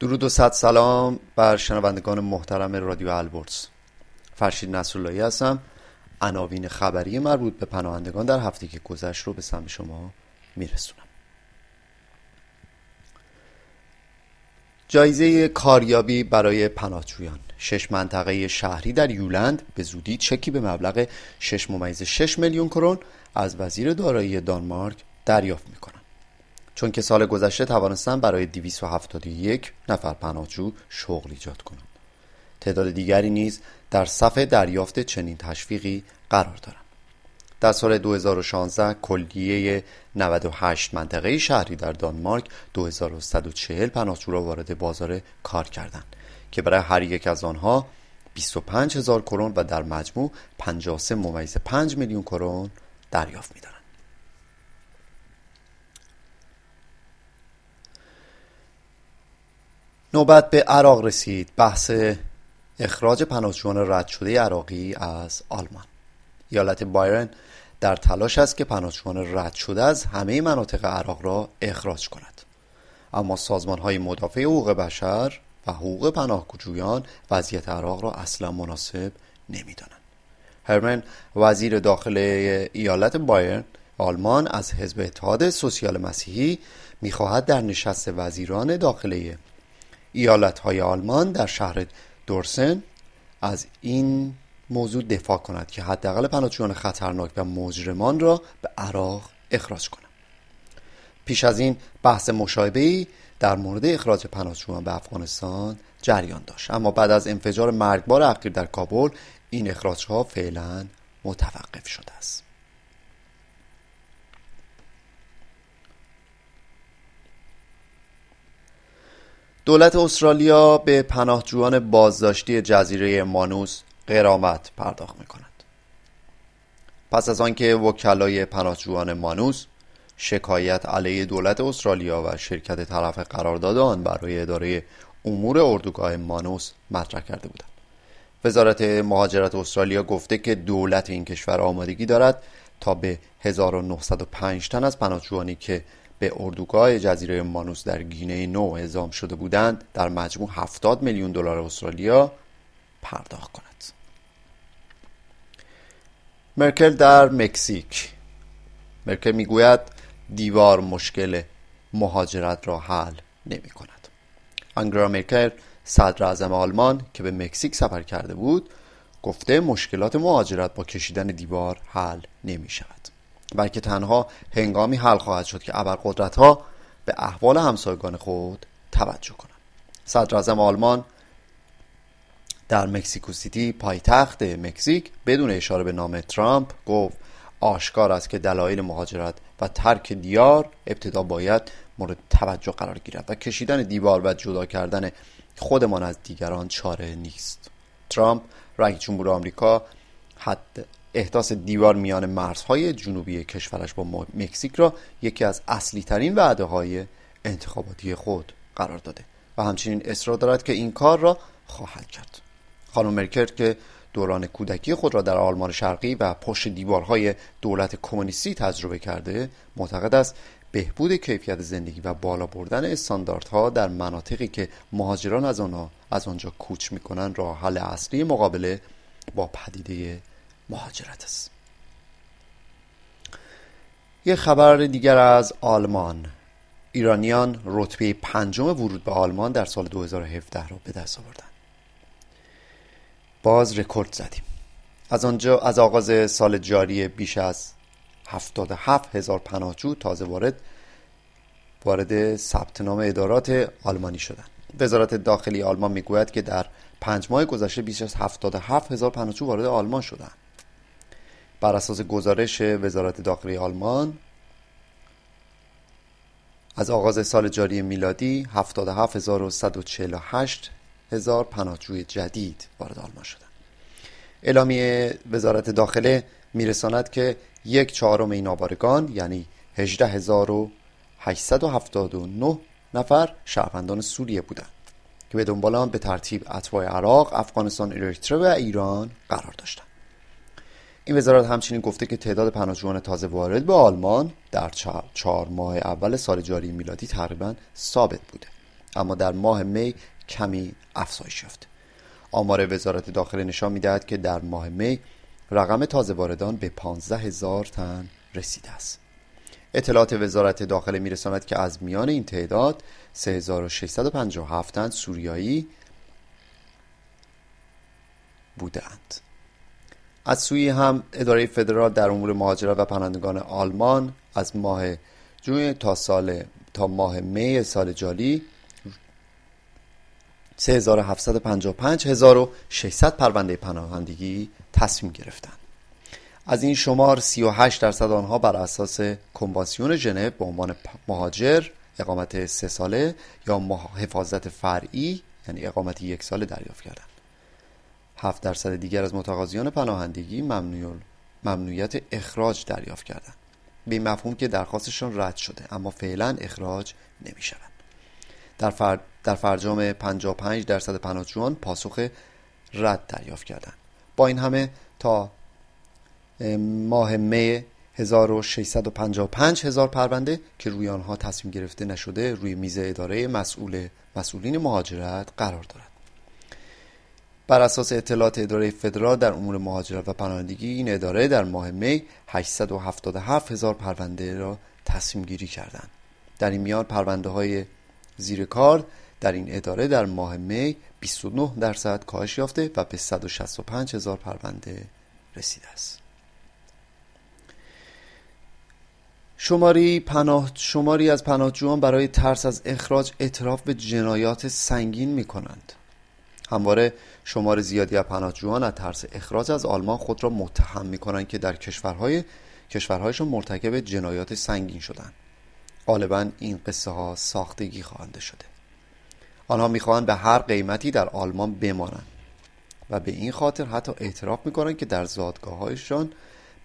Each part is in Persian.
درود و صد سلام بر شنوندگان محترم رادیو البرز. فرشید نصراللهی هستم. عناوین خبری مربوط به پناهندگان در هفته که گذشت رو به سمت شما میرسونم. جایزه کاریابی برای پناهجویان. شش منطقه شهری در یولند به زودی چکی به مبلغ 6 ممیز 6 میلیون کرون از وزیر دارایی دانمارک دریافت می‌کنند. چون که سال گذشته توانستن برای 271 نفر پناهجو شغل ایجاد کنند تعداد دیگری نیز در صف دریافت چنین تشویقی قرار دارند در سال 2016 کلیه 98 منطقه شهری در دانمارک 2140 پناهجو را وارد بازار کار کردند که برای هر یک از آنها 25 هزار کرون و در مجموع 53 ممیز 5 میلیون کرون دریافت می‌دارند. نوبت به عراق رسید. بحث اخراج پناهجویان رد شده عراقی از آلمان. ایالت بایرن در تلاش است که پناهجویان رد شده از همه مناطق عراق را اخراج کند. اما سازمان های مدافع حقوق بشر و حقوق پناهجویان وضعیت عراق را اصلا مناسب نمی‌دانند. هرمن وزیر داخل ایالت بایرن آلمان از حزب اتحاد سوسیال مسیحی می‌خواهد در نشست وزیران داخلی ایالت های آلمان در شهر دورسن از این موضوع دفاع کند که حداقل پناهجویان خطرناک و مجرمان را به عراق اخراج کند پیش از این بحث مشابهی در مورد اخراج پناهجویان به افغانستان جریان داشت. اما بعد از انفجار مرگبار اخیر در کابل این اخراج ها فعلا متوقف شده است. دولت استرالیا به پناهجویان بازداشتی جزیره مانوس قرامت پرداخت می کند. پس از آنکه وکلای پناهجویان مانوس شکایت علیه دولت استرالیا و شرکت طرف قرارداد آن برای اداره امور اردوگاه مانوس مطرح کرده بودند وزارت مهاجرت استرالیا گفته که دولت این کشور آمادگی دارد تا به 1905 تن از پناهجویانی که به اردوگاه جزیره مانوس در گینه نو اعزام شده بودند در مجموع 70 میلیون دلار استرالیا پرداخت کند. مرکل در مکزیک. مرکل می‌گوید دیوار مشکل مهاجرت را حل نمی کند انگرا مرکل صدر اعظم آلمان که به مکزیک سفر کرده بود گفته مشکلات مهاجرت با کشیدن دیوار حل نمی شود بلکه تنها هنگامی حل خواهد شد که ابرقدرت ها به احوال همسایگان خود توجه کنند. صدر آلمان در مکزیکو سیتی پایتخت مکزیک بدون اشاره به نام ترامپ گفت آشکار است که دلایل مهاجرت و ترک دیار ابتدا باید مورد توجه قرار گیرد و کشیدن دیوار و جدا کردن خودمان از دیگران چاره نیست. ترامپ رئیس جمهور آمریکا حد احداث دیوار میان مرزهای جنوبی کشورش با مکزیک را یکی از اصلی ترین وعده های انتخاباتی خود قرار داده و همچنین اصرار دارد که این کار را خواهد کرد. خانم مرکل که دوران کودکی خود را در آلمان شرقی و پشت دیوارهای دولت کمونیستی تجربه کرده معتقد است بهبود کیفیت زندگی و بالا بردن استانداردها در مناطقی که مهاجران از آنها از آنجا کوچ می‌کنند راه حل اصلی مقابله با پدیده مهاجرت است. یک خبر دیگر از آلمان. ایرانیان رتبه پنجم ورود به آلمان در سال 2017 را به دست آوردند باز رکورد زدیم. از آنجا از آغاز سال جاری بیش از 77 هزار پناهجو تازه وارد وارد ثبت نام ادارات آلمانی شدند. وزارت داخلی آلمان می‌گوید که در پنج ماه گذشته بیش از 77 هزار پناهجو وارد آلمان شدند. بر اساس گزارش وزارت داخلی آلمان از آغاز سال جاری میلادی 77148 هزار پناهجوی جدید وارد آلمان شدند اعلامیه وزارت داخله میرساند که یک چهارم این آوارگان یعنی 18879 نفر شهروندان سوریه بودند که به دنبال آن به ترتیب اتباع عراق، افغانستان، اریتره و ایران قرار داشتند. این وزارت همچنین گفته که تعداد پناهجویان تازه وارد به آلمان در چهار ماه اول سال جاری میلادی تقریبا ثابت بوده. اما در ماه می کمی افزایش یافته آمار وزارت داخله نشان می‌دهد که در ماه می رقم تازه واردان به 15 هزار تن رسیده است. اطلاعات وزارت داخله میرساند که از میان این تعداد 3657 تن سوریایی بودند از سوی هم اداره فدرال در امور مهاجرت و پناهندگان آلمان از ماه جون تا سال تا ماه می سال جاری 3755 1600 پرونده پناهندگی تصمیم گرفتند. از این شمار 38 درصد آنها بر اساس کنوانسیون ژنو به عنوان مهاجر اقامت سه ساله یا حفاظت فرعی یعنی اقامت یک ساله دریافت کردند. 7 درصد دیگر از متقاضیان پناهندگی ممنوعیت اخراج دریافت کردند. به مفهوم که درخواستشان رد شده اما فعلا اخراج نمی شود در, فر... در فرجام 55 درصد پناهجویان پاسخ رد دریافت کردند. با این همه تا ماه می 1655 هزار پرونده که روی آنها تصمیم گرفته نشده روی میز اداره مسئول مسئولین مهاجرت قرار دارد. بر اساس اطلاعات اداره فدرال در امور مهاجرت و پناهندگی این اداره در ماه می 877 هزار پرونده را تصمیم گیری کردند. در این میان پرونده های زیر کار در این اداره در ماه می 29 درصد کاهش یافته و به 165 هزار پرونده رسیده است. شماری, پناه... شماری از پناهجویان برای ترس از اخراج اعتراف به جنایات سنگین می کنند همواره شمار زیادی از پناهجویان از ترس اخراج از آلمان خود را متهم می کنند که در کشورهای کشورهایشان مرتکب جنایات سنگین شدند. غالبا این قصه ها ساختگی خوانده شده. آنها می‌خواهند به هر قیمتی در آلمان بمانند و به این خاطر حتی اعتراف می‌کنند که در زادگاههایشان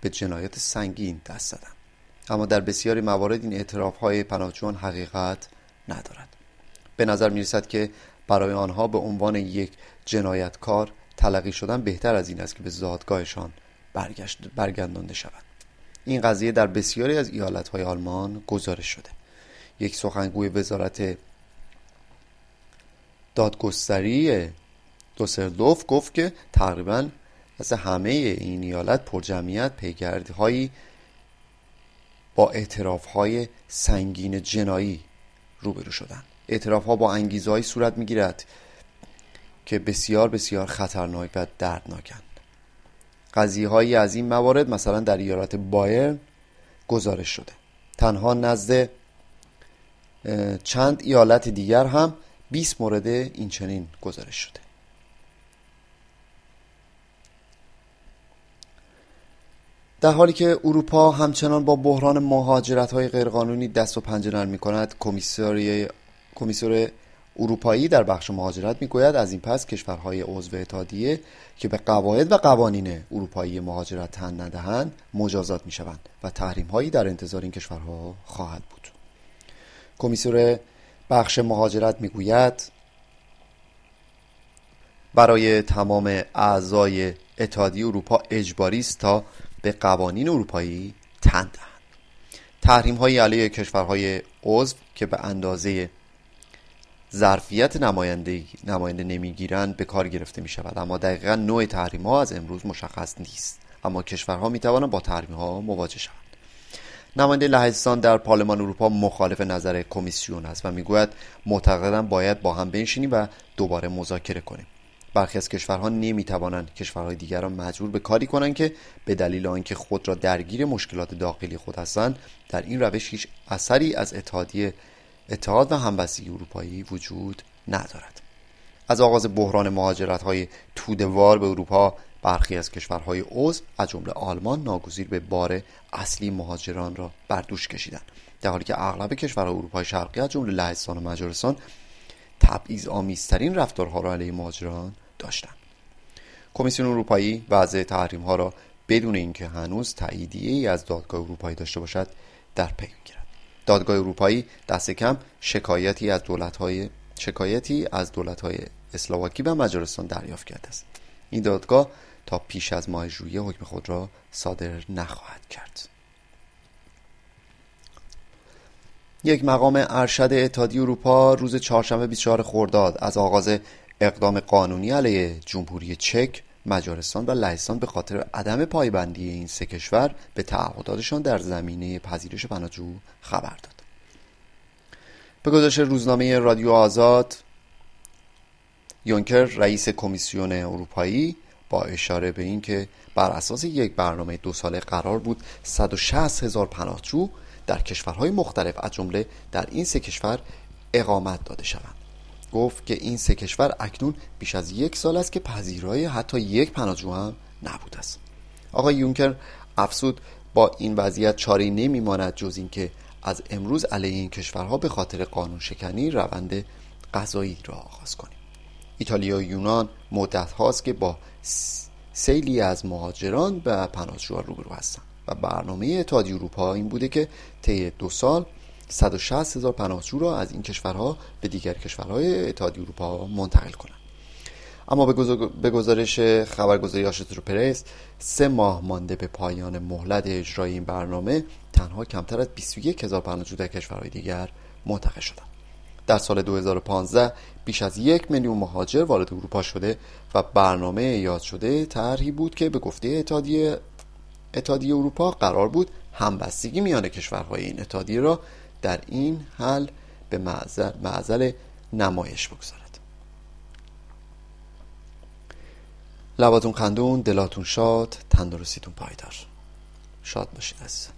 به جنایات سنگین دست زدند. اما در بسیاری موارد این اعتراف های پناهجویان حقیقت ندارد. به نظر می رسد که برای آنها به عنوان یک جنایتکار تلقی شدن بهتر از این است که به زادگاهشان برگشت برگردانده شود. این قضیه در بسیاری از ایالتهای آلمان گزارش شده. یک سخنگوی وزارت دادگستری دوسردوف گفت که تقریبا از همه این ایالت پرجمعیت پیگردی هایی با اعتراف های سنگین جنایی روبرو شدند. اعتراف ها با انگیزه صورت می گیرد که بسیار بسیار خطرناک و دردناکند. قضیه هایی از این موارد مثلا در ایالت بایر گزارش شده. تنها نزد چند ایالت دیگر هم 20 مورد این چنین گزارش شده. در حالی که اروپا همچنان با بحران مهاجرت های غیرقانونی دست و پنجه نرم می کند کمیسیون اروپایی در بخش مهاجرت می‌گوید از این پس کشورهای عضو اتحادیه که به قواعد و قوانین اروپایی مهاجرت تن ندهند مجازات می‌شوند و تحریم هایی در انتظار این کشورها خواهد بود. کمیسیون بخش مهاجرت می‌گوید برای تمام اعضای اتحادیه اروپا اجباری است تا به قوانین اروپایی تن دهند. تحریم های علیه کشورهای عضو که به اندازه ظرفیت نماینده نماینده نمی‌گیرند به کار گرفته می شود اما دقیقا نوع تحریم ها از امروز مشخص نیست. اما کشورها می توانند با تحریم ها مواجه شوند. نماینده لهستان در پارلمان اروپا مخالف نظر کمیسیون است و می‌گوید معتقدم باید با هم بنشینیم و دوباره مذاکره کنیم. برخی از کشورها نمی‌توانند کشورهای دیگر را مجبور به کاری کنند که به دلیل آنکه خود را درگیر مشکلات داخلی خود هستند در این روش هیچ اثری از اتحادیه اتحاد و همبستگی اروپایی وجود ندارد. از آغاز بحران مهاجرت های تودوار به اروپا برخی از کشورهای عضو از جمله آلمان ناگزیر به بار اصلی مهاجران را بر دوش کشیدند. در حالی که اغلب کشورهای اروپای شرقی از جمله لهستان و مجارستان تبعیض آمیزترین رفتارها را علیه مهاجران داشتند. کمیسیون اروپایی وضع تحریم ها را بدون اینکه هنوز تاییدیه ای از دادگاه اروپایی داشته باشد در پی می‌گیرد. دادگاه اروپایی دست کم شکایتی از دولت‌های شکایتی از دولت‌های اسلواکی و مجارستان دریافت کرده است. این دادگاه تا پیش از ماه ژوئیه حکم خود را صادر نخواهد کرد. یک مقام ارشد اتحادیه اروپا روز چهارشنبه 24 خرداد از آغاز اقدام قانونی علیه جمهوری چک مجارستان و لهستان به خاطر عدم پایبندی این سه کشور به تعهداتشان در زمینه پذیرش پناهجو خبر داد. به گزارش روزنامه رادیو آزاد یونکر رئیس کمیسیون اروپایی با اشاره به اینکه بر اساس یک برنامه دو ساله قرار بود 160 هزار پناهجو در کشورهای مختلف از جمله در این سه کشور اقامت داده شوند. گفت که این سه کشور اکنون بیش از یک سال است که پذیرای حتی یک پناهجو هم نبود است. آقای یونکر افسود با این وضعیت چاره نمیماند جز اینکه از امروز علیه این کشورها به خاطر قانون شکنی روند قضایی را آغاز کنیم. ایتالیا و یونان مدت هاست که با سیلی از مهاجران به پناهجوها روبرو هستند و برنامه اتحادیه اروپا این بوده که طی دو سال 160 هزار پناهجو را از این کشورها به دیگر کشورهای اتحادیه اروپا منتقل کنند. اما به گزارش خبرگزاری آشترو پرس سه ماه مانده به پایان مهلت اجرای این برنامه تنها کمتر از 21 هزار پناهجو در کشورهای دیگر منتقل شدند. در سال 2015 بیش از یک میلیون مهاجر وارد اروپا شده و برنامه یاد شده طرحی بود که به گفته اتحادیه اتحادیه اروپا قرار بود همبستگی میان کشورهای این اتحادیه را در این حل به معزل نمایش بگذارد. لباتون خندون دلاتون شاد تندرستیتون پایدار. شاد باشید از